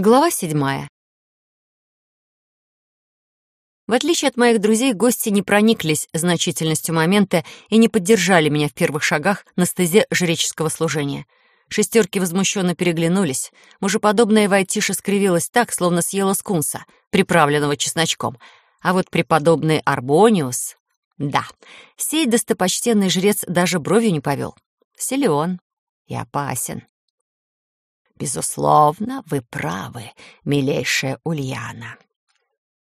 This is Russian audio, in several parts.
Глава седьмая. В отличие от моих друзей, гости не прониклись значительностью момента и не поддержали меня в первых шагах на стезе жреческого служения. Шестерки возмущенно переглянулись. Мужеподобная Вайтиша скривилась так, словно съела скунса, приправленного чесночком. А вот преподобный Арбониус... Да, сей достопочтенный жрец даже бровью не повел. Силен и опасен. «Безусловно, вы правы, милейшая Ульяна».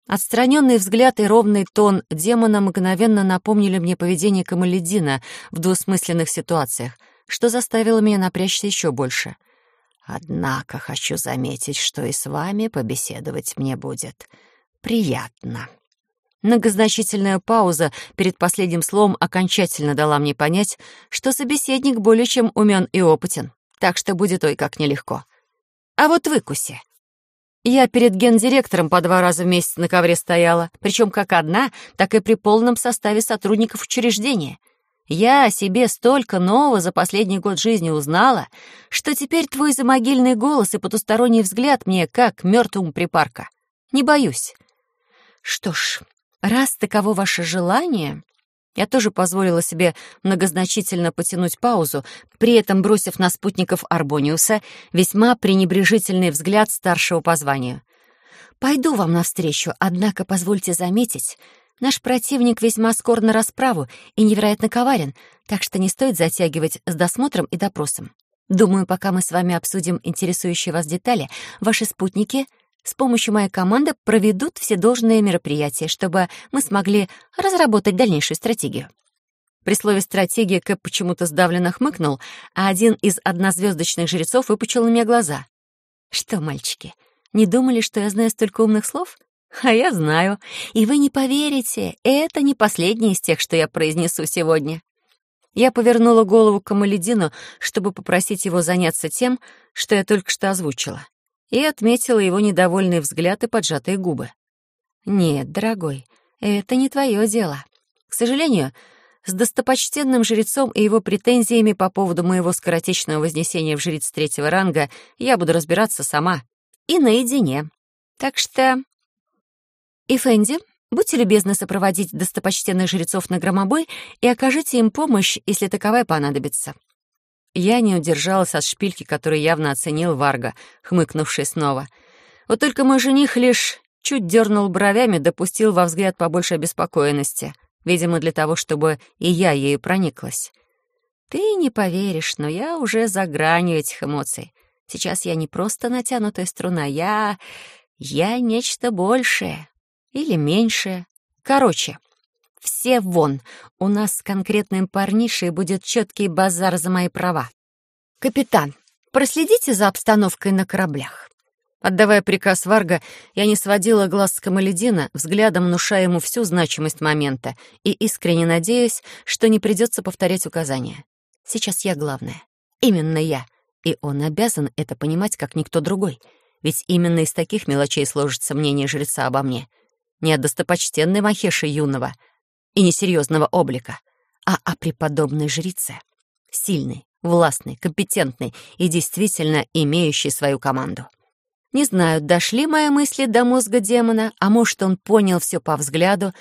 Отстраненный взгляд и ровный тон демона мгновенно напомнили мне поведение Камаледина в двусмысленных ситуациях, что заставило меня напрячься еще больше. «Однако хочу заметить, что и с вами побеседовать мне будет приятно». Многозначительная пауза перед последним словом окончательно дала мне понять, что собеседник более чем умен и опытен так что будет ой как нелегко. А вот выкуси. Я перед гендиректором по два раза в месяц на ковре стояла, причем как одна, так и при полном составе сотрудников учреждения. Я о себе столько нового за последний год жизни узнала, что теперь твой замогильный голос и потусторонний взгляд мне как мертвому припарка. Не боюсь. Что ж, раз таково ваше желание, я тоже позволила себе многозначительно потянуть паузу, при этом бросив на спутников Арбониуса весьма пренебрежительный взгляд старшего по званию. «Пойду вам навстречу, однако позвольте заметить, наш противник весьма скор на расправу и невероятно коварен, так что не стоит затягивать с досмотром и допросом. Думаю, пока мы с вами обсудим интересующие вас детали, ваши спутники с помощью моей команды проведут все должные мероприятия, чтобы мы смогли разработать дальнейшую стратегию. При слове «стратегия» Кэп почему-то сдавленно хмыкнул, а один из однозвездочных жрецов выпучил на меня глаза. «Что, мальчики, не думали, что я знаю столько умных слов? А я знаю. И вы не поверите, это не последний из тех, что я произнесу сегодня». Я повернула голову к Камаледину, чтобы попросить его заняться тем, что я только что озвучила и отметила его недовольный взгляд и поджатые губы. «Нет, дорогой, это не твое дело. К сожалению, с достопочтенным жрецом и его претензиями по поводу моего скоротечного вознесения в жрец третьего ранга я буду разбираться сама. И наедине. Так что... И Фэнди, будьте любезны сопроводить достопочтенных жрецов на громобой и окажите им помощь, если таковая понадобится. Я не удержалась от шпильки, которую явно оценил Варга, хмыкнувший снова. Вот только мой жених лишь чуть дернул бровями, допустил во взгляд побольше обеспокоенности, видимо, для того, чтобы и я ею прониклась. Ты не поверишь, но я уже за гранью этих эмоций. Сейчас я не просто натянутая струна, я... я нечто большее. Или меньшее. Короче, все вон. У нас с конкретным парнишей будет четкий базар за мои права. Капитан, проследите за обстановкой на кораблях. Отдавая приказ Варга, я не сводила глаз с Камаледина, взглядом внушая ему всю значимость момента и искренне надеясь, что не придется повторять указания. Сейчас я главная. Именно я. И он обязан это понимать, как никто другой. Ведь именно из таких мелочей сложится мнение жреца обо мне. Не о достопочтенной Махеше юного — и несерьезного облика, а о преподобной жрице. Сильной, властной, компетентной и действительно имеющей свою команду. Не знаю, дошли мои мысли до мозга демона, а может, он понял все по взгляду,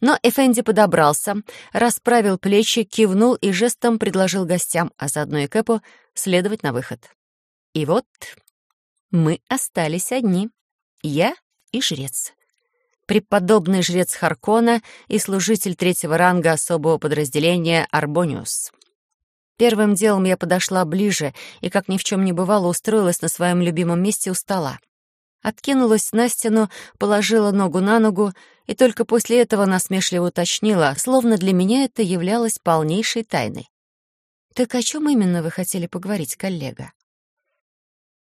но Эфенди подобрался, расправил плечи, кивнул и жестом предложил гостям, а заодно и Кэпу, следовать на выход. И вот мы остались одни. Я и жрец преподобный жрец Харкона и служитель третьего ранга особого подразделения Арбониус. Первым делом я подошла ближе и, как ни в чем не бывало, устроилась на своем любимом месте у стола. Откинулась на стену, положила ногу на ногу и только после этого насмешливо уточнила, словно для меня это являлось полнейшей тайной. «Так о чем именно вы хотели поговорить, коллега?»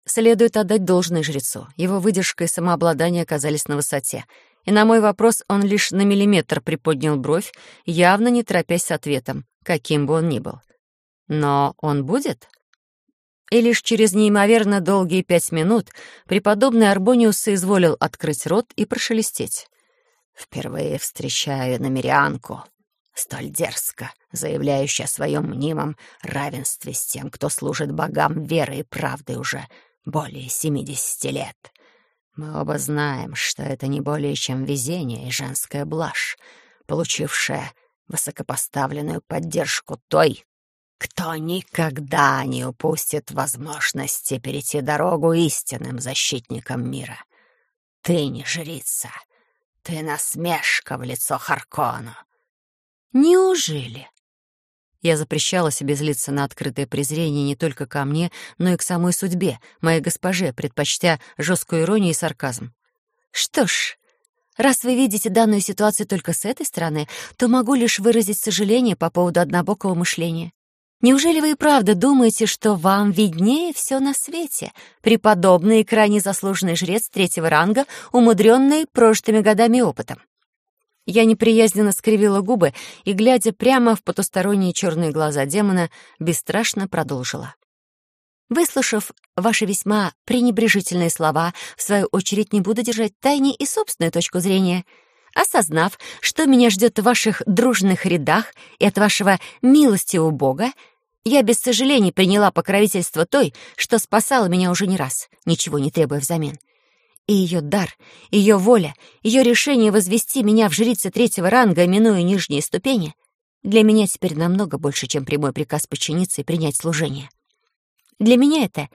Следует отдать должное жрецу. Его выдержка и самообладание оказались на высоте — и на мой вопрос он лишь на миллиметр приподнял бровь, явно не торопясь с ответом, каким бы он ни был. Но он будет? И лишь через неимоверно долгие пять минут преподобный Арбониус соизволил открыть рот и прошелестеть. «Впервые встречаю намерянку, столь дерзко, заявляющую о своем мнимом равенстве с тем, кто служит богам верой и правдой уже более семидесяти лет. Мы оба знаем, что это не более чем везение и женская блажь, получившая высокопоставленную поддержку той, кто никогда не упустит возможности перейти дорогу истинным защитникам мира. Ты не жрица, ты насмешка в лицо Харкону. Неужели? Я запрещала себе злиться на открытое презрение не только ко мне, но и к самой судьбе, моей госпоже, предпочтя жесткую иронию и сарказм. Что ж, раз вы видите данную ситуацию только с этой стороны, то могу лишь выразить сожаление по поводу однобокого мышления. Неужели вы и правда думаете, что вам виднее все на свете, преподобный и крайне заслуженный жрец третьего ранга, умудренный прожитыми годами опытом? Я неприязненно скривила губы и, глядя прямо в потусторонние черные глаза демона, бесстрашно продолжила. Выслушав ваши весьма пренебрежительные слова, в свою очередь не буду держать тайне и собственную точку зрения — Осознав, что меня ждет в ваших дружных рядах и от вашего милостивого Бога, я без сожалений приняла покровительство той, что спасала меня уже не раз, ничего не требуя взамен. И ее дар, ее воля, ее решение возвести меня в жрице третьего ранга, минуя нижние ступени, для меня теперь намного больше, чем прямой приказ подчиниться и принять служение. Для меня это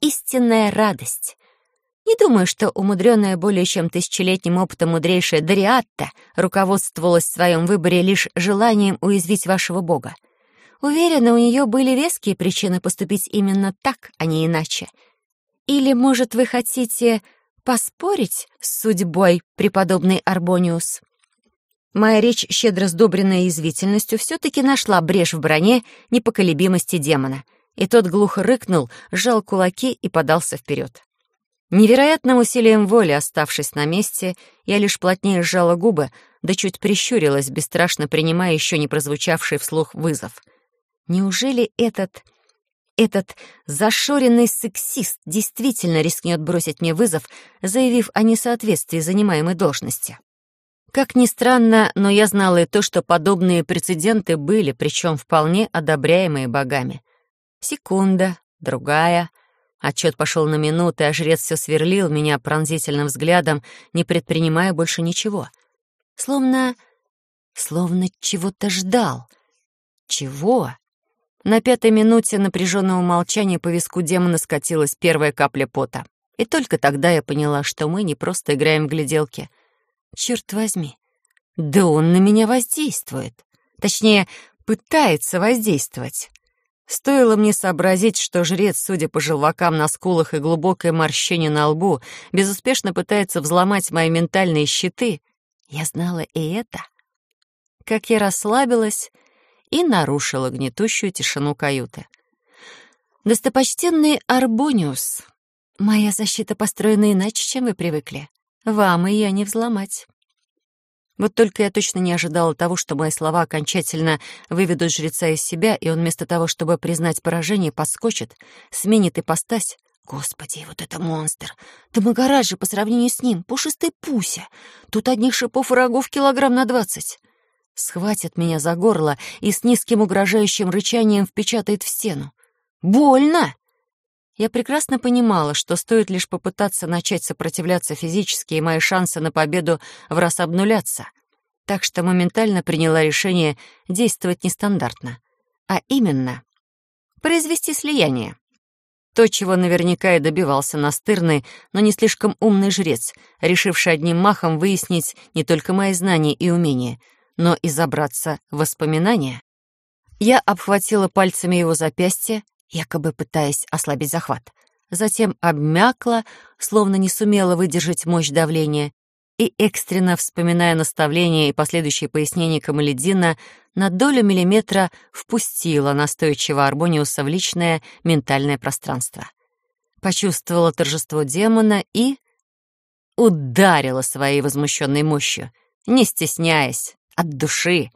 истинная радость, не думаю, что умудренная более чем тысячелетним опытом мудрейшая Дариатта руководствовалась в своем выборе лишь желанием уязвить вашего бога. Уверена, у нее были веские причины поступить именно так, а не иначе. Или, может, вы хотите поспорить с судьбой, преподобный Арбониус? Моя речь, щедро сдобренная язвительностью, все-таки нашла брешь в броне непоколебимости демона, и тот глухо рыкнул, сжал кулаки и подался вперед. Невероятным усилием воли, оставшись на месте, я лишь плотнее сжала губы, да чуть прищурилась, бесстрашно принимая еще не прозвучавший вслух вызов. Неужели этот... этот зашоренный сексист действительно рискнет бросить мне вызов, заявив о несоответствии занимаемой должности? Как ни странно, но я знала и то, что подобные прецеденты были, причем вполне одобряемые богами. Секунда, другая — Отчет пошел на минуты, а жрец все сверлил меня пронзительным взглядом, не предпринимая больше ничего. Словно... словно чего-то ждал. Чего? На пятой минуте напряженного молчания по виску демона скатилась первая капля пота. И только тогда я поняла, что мы не просто играем в гляделки. Черт возьми, да он на меня воздействует. Точнее, пытается воздействовать. Стоило мне сообразить, что жрец, судя по желвакам на скулах и глубокой морщине на лбу, безуспешно пытается взломать мои ментальные щиты, я знала и это. Как я расслабилась и нарушила гнетущую тишину каюты. «Достопочтенный Арбониус, моя защита построена иначе, чем вы привыкли. Вам ее не взломать. Вот только я точно не ожидала того, что мои слова окончательно выведут жреца из себя, и он вместо того, чтобы признать поражение, подскочит, сменит ипостась. Господи, вот это монстр! Да же по сравнению с ним, пушистый пуся. Тут одних шипов и рогов килограмм на двадцать. Схватит меня за горло и с низким угрожающим рычанием впечатает в стену. Больно! Я прекрасно понимала, что стоит лишь попытаться начать сопротивляться физически, и мои шансы на победу в раз обнулятся. Так что моментально приняла решение действовать нестандартно. А именно, произвести слияние. То, чего наверняка и добивался настырный, но не слишком умный жрец, решивший одним махом выяснить не только мои знания и умения, но и забраться в воспоминания. Я обхватила пальцами его запястье, якобы пытаясь ослабить захват. Затем обмякла, словно не сумела выдержать мощь давления, и, экстренно вспоминая наставления и последующие пояснения Камаледина, на долю миллиметра впустила настойчиво Арбониуса в личное ментальное пространство. Почувствовала торжество демона и... ударила своей возмущенной мощью, не стесняясь, от души,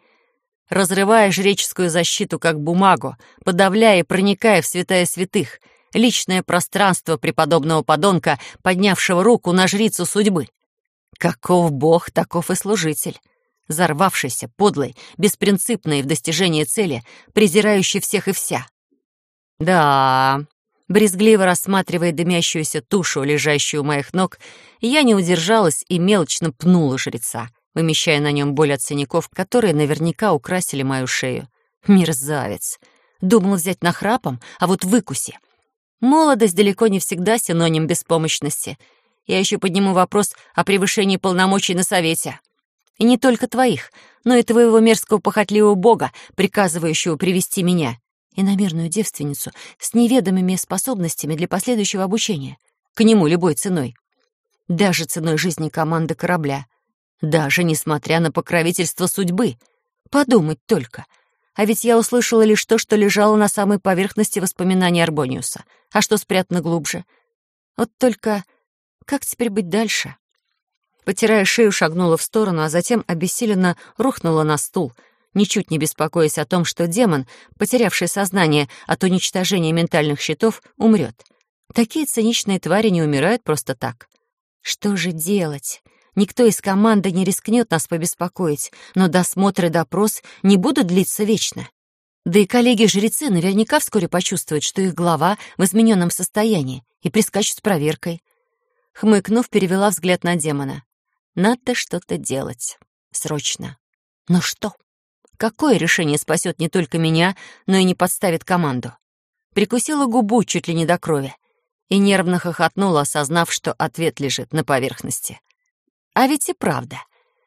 разрывая жреческую защиту как бумагу, подавляя и проникая в святая святых, личное пространство преподобного подонка, поднявшего руку на жрицу судьбы. Каков бог, таков и служитель. Зарвавшийся, подлый, беспринципный в достижении цели, презирающий всех и вся. Да, Брезгливо рассматривая дымящуюся тушу, лежащую у моих ног, я не удержалась и мелочно пнула жреца, вымещая на нем боль от синяков, которые наверняка украсили мою шею. Мерзавец! Думал взять нахрапом, а вот выкуси. Молодость далеко не всегда синоним беспомощности. Я еще подниму вопрос о превышении полномочий на совете. И не только твоих, но и твоего мерзкого похотливого бога, приказывающего привести меня, иномерную девственницу, с неведомыми способностями для последующего обучения, к нему любой ценой. Даже ценой жизни команды корабля. Даже несмотря на покровительство судьбы. Подумать только. А ведь я услышала лишь то, что лежало на самой поверхности воспоминаний Арбониуса, а что спрятано глубже. Вот только как теперь быть дальше? Потирая шею, шагнула в сторону, а затем обессиленно рухнула на стул, ничуть не беспокоясь о том, что демон, потерявший сознание от уничтожения ментальных щитов, умрет. Такие циничные твари не умирают просто так. Что же делать? Никто из команды не рискнет нас побеспокоить, но досмотр и допрос не будут длиться вечно. Да и коллеги-жрецы наверняка вскоре почувствуют, что их глава в измененном состоянии, и прискачут с проверкой. Хмыкнув, перевела взгляд на демона. Надо что-то делать. Срочно. Но что? Какое решение спасет не только меня, но и не подставит команду? Прикусила губу чуть ли не до крови и нервно хохотнула, осознав, что ответ лежит на поверхности. А ведь и правда.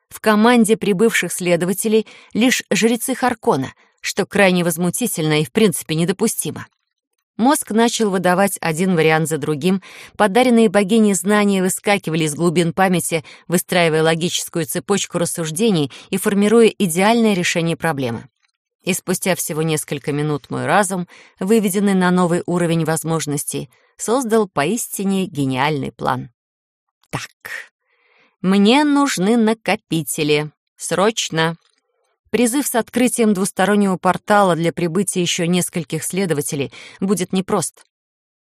В команде прибывших следователей лишь жрецы Харкона, что крайне возмутительно и в принципе недопустимо. Мозг начал выдавать один вариант за другим, подаренные богиней знания выскакивали из глубин памяти, выстраивая логическую цепочку рассуждений и формируя идеальное решение проблемы. И спустя всего несколько минут мой разум, выведенный на новый уровень возможностей, создал поистине гениальный план. Так, мне нужны накопители. Срочно. Призыв с открытием двустороннего портала для прибытия еще нескольких следователей будет непрост.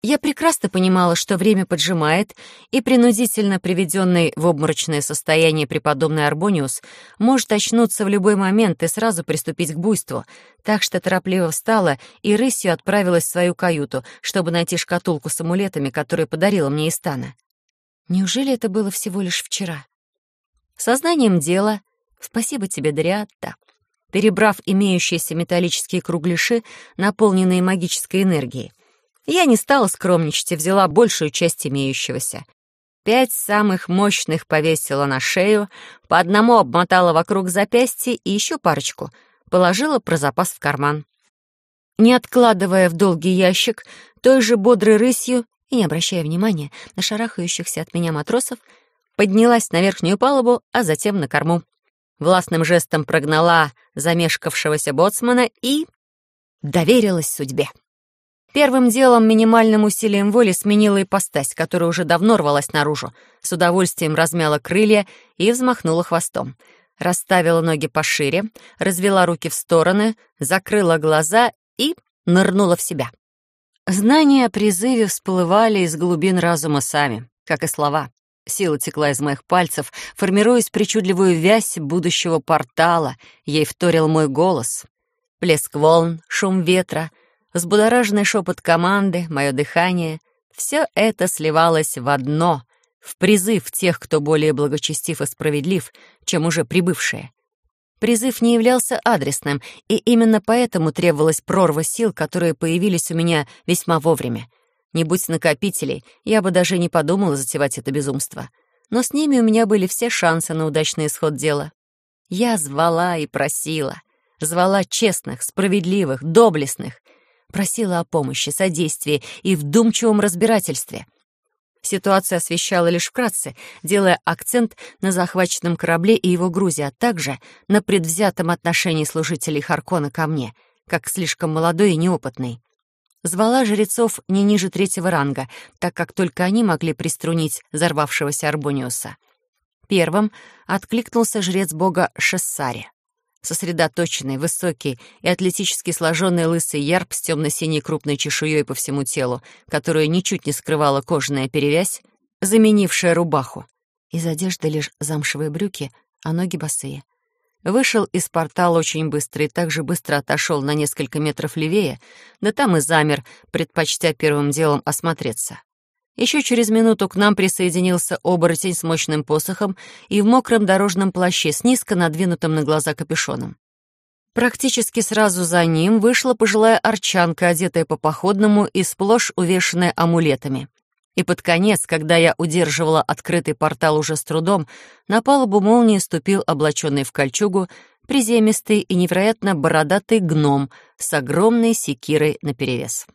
Я прекрасно понимала, что время поджимает, и принудительно приведенный в обморочное состояние преподобный Арбониус может очнуться в любой момент и сразу приступить к буйству, так что торопливо встала и рысью отправилась в свою каюту, чтобы найти шкатулку с амулетами, которую подарила мне Истана. Неужели это было всего лишь вчера? Сознанием дела, спасибо тебе, Дриатта, перебрав имеющиеся металлические кругляши, наполненные магической энергией. Я не стала скромничать и взяла большую часть имеющегося. Пять самых мощных повесила на шею, по одному обмотала вокруг запястья и еще парочку положила про запас в карман. Не откладывая в долгий ящик, той же бодрой рысью и не обращая внимания на шарахающихся от меня матросов, поднялась на верхнюю палубу, а затем на корму властным жестом прогнала замешкавшегося боцмана и доверилась судьбе. Первым делом минимальным усилием воли сменила ипостась, которая уже давно рвалась наружу, с удовольствием размяла крылья и взмахнула хвостом. Расставила ноги пошире, развела руки в стороны, закрыла глаза и нырнула в себя. Знания о призыве всплывали из глубин разума сами, как и слова. Сила текла из моих пальцев, формируясь причудливую вязь будущего портала. Ей вторил мой голос. Плеск волн, шум ветра, взбудораженный шепот команды, мое дыхание — все это сливалось в одно, в призыв тех, кто более благочестив и справедлив, чем уже прибывшие. Призыв не являлся адресным, и именно поэтому требовалась прорва сил, которые появились у меня весьма вовремя. Не будь накопителей, я бы даже не подумала затевать это безумство. Но с ними у меня были все шансы на удачный исход дела. Я звала и просила. Звала честных, справедливых, доблестных. Просила о помощи, содействии и вдумчивом разбирательстве. Ситуацию освещала лишь вкратце, делая акцент на захваченном корабле и его грузе, а также на предвзятом отношении служителей Харкона ко мне, как слишком молодой и неопытный. Звала жрецов не ниже третьего ранга, так как только они могли приструнить взорвавшегося Арбониуса. Первым откликнулся жрец бога Шессари. Сосредоточенный, высокий и атлетически сложенный лысый ярб с темно-синей крупной чешуей по всему телу, которую ничуть не скрывала кожаная перевязь, заменившая рубаху. Из одежды лишь замшевые брюки, а ноги босые. Вышел из портала очень быстро и также быстро отошел на несколько метров левее, да там и замер, предпочтя первым делом осмотреться. Еще через минуту к нам присоединился оборотень с мощным посохом и в мокром дорожном плаще с низко надвинутым на глаза капюшоном. Практически сразу за ним вышла пожилая арчанка, одетая по походному и сплошь увешанная амулетами. И под конец, когда я удерживала открытый портал уже с трудом, на палубу молнии ступил облаченный в кольчугу приземистый и невероятно бородатый гном с огромной секирой наперевес.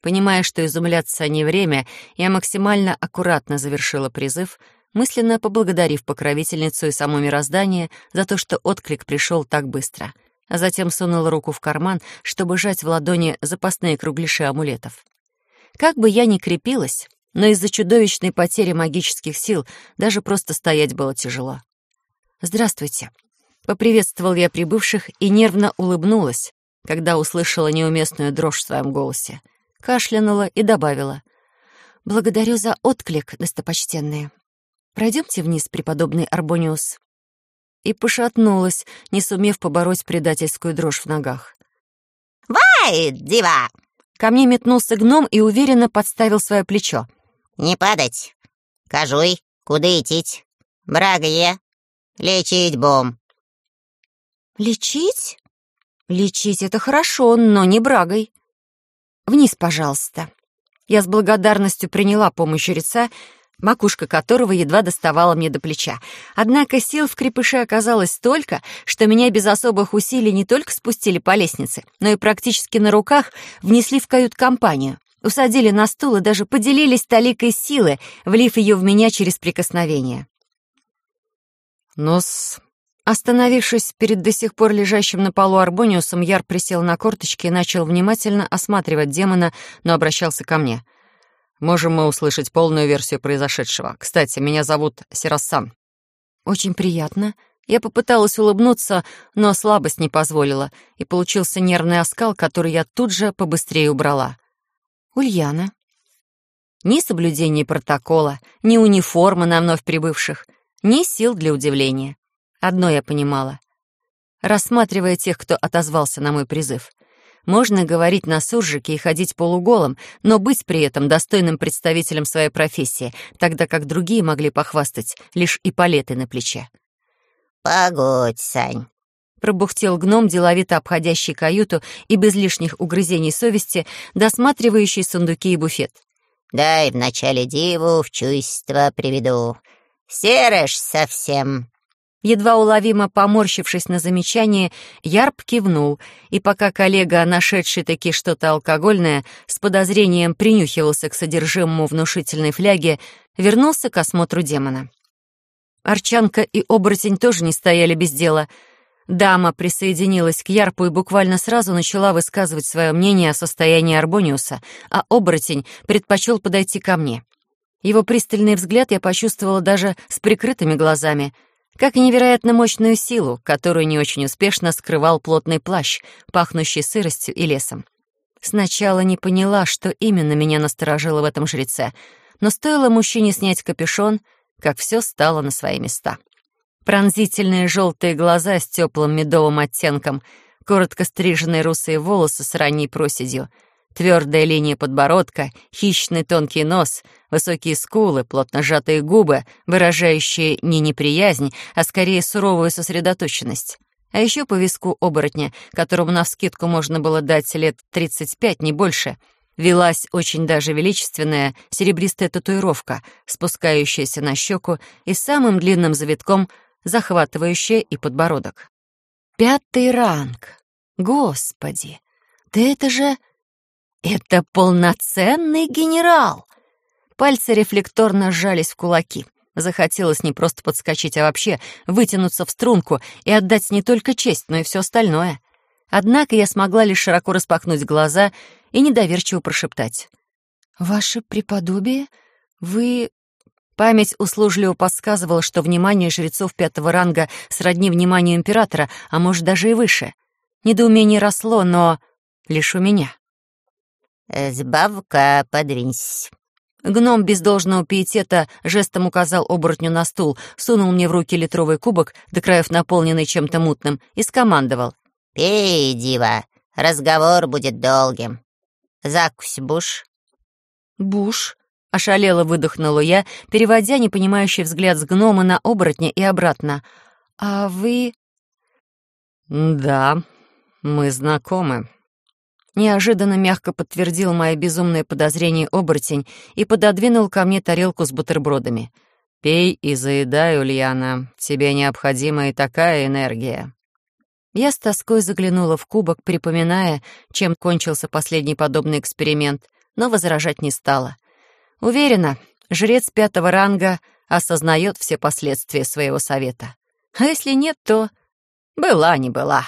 Понимая, что изумляться не время, я максимально аккуратно завершила призыв, мысленно поблагодарив покровительницу и само мироздание за то, что отклик пришел так быстро, а затем сунула руку в карман, чтобы сжать в ладони запасные кругляши амулетов. Как бы я ни крепилась, но из-за чудовищной потери магических сил даже просто стоять было тяжело. «Здравствуйте», — поприветствовал я прибывших и нервно улыбнулась, когда услышала неуместную дрожь в своем голосе, кашлянула и добавила. «Благодарю за отклик, достопочтенные. Пройдемте вниз, преподобный Арбониус». И пошатнулась, не сумев побороть предательскую дрожь в ногах. «Вай, дива!» Ко мне метнулся гном и уверенно подставил свое плечо. «Не падать. Кажуй, куда идти? Брагає. Лечить бом». «Лечить? Лечить — это хорошо, но не брагой. Вниз, пожалуйста». Я с благодарностью приняла помощь жреца, макушка которого едва доставала мне до плеча. Однако сил в крепыше оказалось столько, что меня без особых усилий не только спустили по лестнице, но и практически на руках внесли в кают-компанию усадили на стул и даже поделились толикой силы, влив ее в меня через прикосновение. Нос. Остановившись перед до сих пор лежащим на полу Арбониусом, Яр присел на корточки и начал внимательно осматривать демона, но обращался ко мне. «Можем мы услышать полную версию произошедшего. Кстати, меня зовут Сирасан». «Очень приятно», я попыталась улыбнуться, но слабость не позволила, и получился нервный оскал, который я тут же побыстрее убрала. Ульяна. Ни соблюдения протокола, ни униформы на вновь прибывших, ни сил для удивления. Одно я понимала. Рассматривая тех, кто отозвался на мой призыв, можно говорить на суржике и ходить полуголым, но быть при этом достойным представителем своей профессии, тогда как другие могли похвастать лишь и палеты на плече. «Погодь, Сань, пробухтел гном, деловито обходящий каюту и без лишних угрызений совести, досматривающий сундуки и буфет. «Дай вначале диву в чувство приведу. Серыш совсем». Едва уловимо поморщившись на замечание, Ярб кивнул, и пока коллега, нашедший таки что-то алкогольное, с подозрением принюхивался к содержимому внушительной фляги, вернулся к осмотру демона. Арчанка и оборотень тоже не стояли без дела — Дама присоединилась к Ярпу и буквально сразу начала высказывать свое мнение о состоянии Арбониуса, а оборотень предпочел подойти ко мне. Его пристальный взгляд я почувствовала даже с прикрытыми глазами, как и невероятно мощную силу, которую не очень успешно скрывал плотный плащ, пахнущий сыростью и лесом. Сначала не поняла, что именно меня насторожило в этом жреце, но стоило мужчине снять капюшон, как все стало на свои места. Пронзительные желтые глаза с теплым медовым оттенком, коротко стриженные русые волосы с ранней проседью, твердая линия подбородка, хищный тонкий нос, высокие скулы, плотно сжатые губы, выражающие не неприязнь, а скорее суровую сосредоточенность. А еще по виску оборотня, которому навскидку можно было дать лет 35, не больше, велась очень даже величественная серебристая татуировка, спускающаяся на щеку и самым длинным завитком захватывающая и подбородок. Пятый ранг. Господи, да это же... Это полноценный генерал! Пальцы рефлекторно сжались в кулаки. Захотелось не просто подскочить, а вообще вытянуться в струнку и отдать не только честь, но и все остальное. Однако я смогла лишь широко распахнуть глаза и недоверчиво прошептать. «Ваше преподобие, вы Память услужливо подсказывала, что внимание жрецов пятого ранга сродни вниманию императора, а может, даже и выше. Недоумение росло, но лишь у меня. «Сбавка, подвинься». Гном без должного пиетета жестом указал оборотню на стул, сунул мне в руки литровый кубок, до краев наполненный чем-то мутным, и скомандовал. «Пей, дива, разговор будет долгим. Закусь, Буш». «Буш?» — ошалело выдохнула я, переводя непонимающий взгляд с гнома на оборотня и обратно. «А вы...» «Да, мы знакомы», Неожиданно мягко подтвердил мои безумные подозрения оборотень и пододвинул ко мне тарелку с бутербродами. «Пей и заедай, Ульяна. Тебе необходима и такая энергия». Я с тоской заглянула в кубок, припоминая, чем кончился последний подобный эксперимент, но возражать не стала. Уверена, жрец пятого ранга осознает все последствия своего совета. А если нет, то была не была.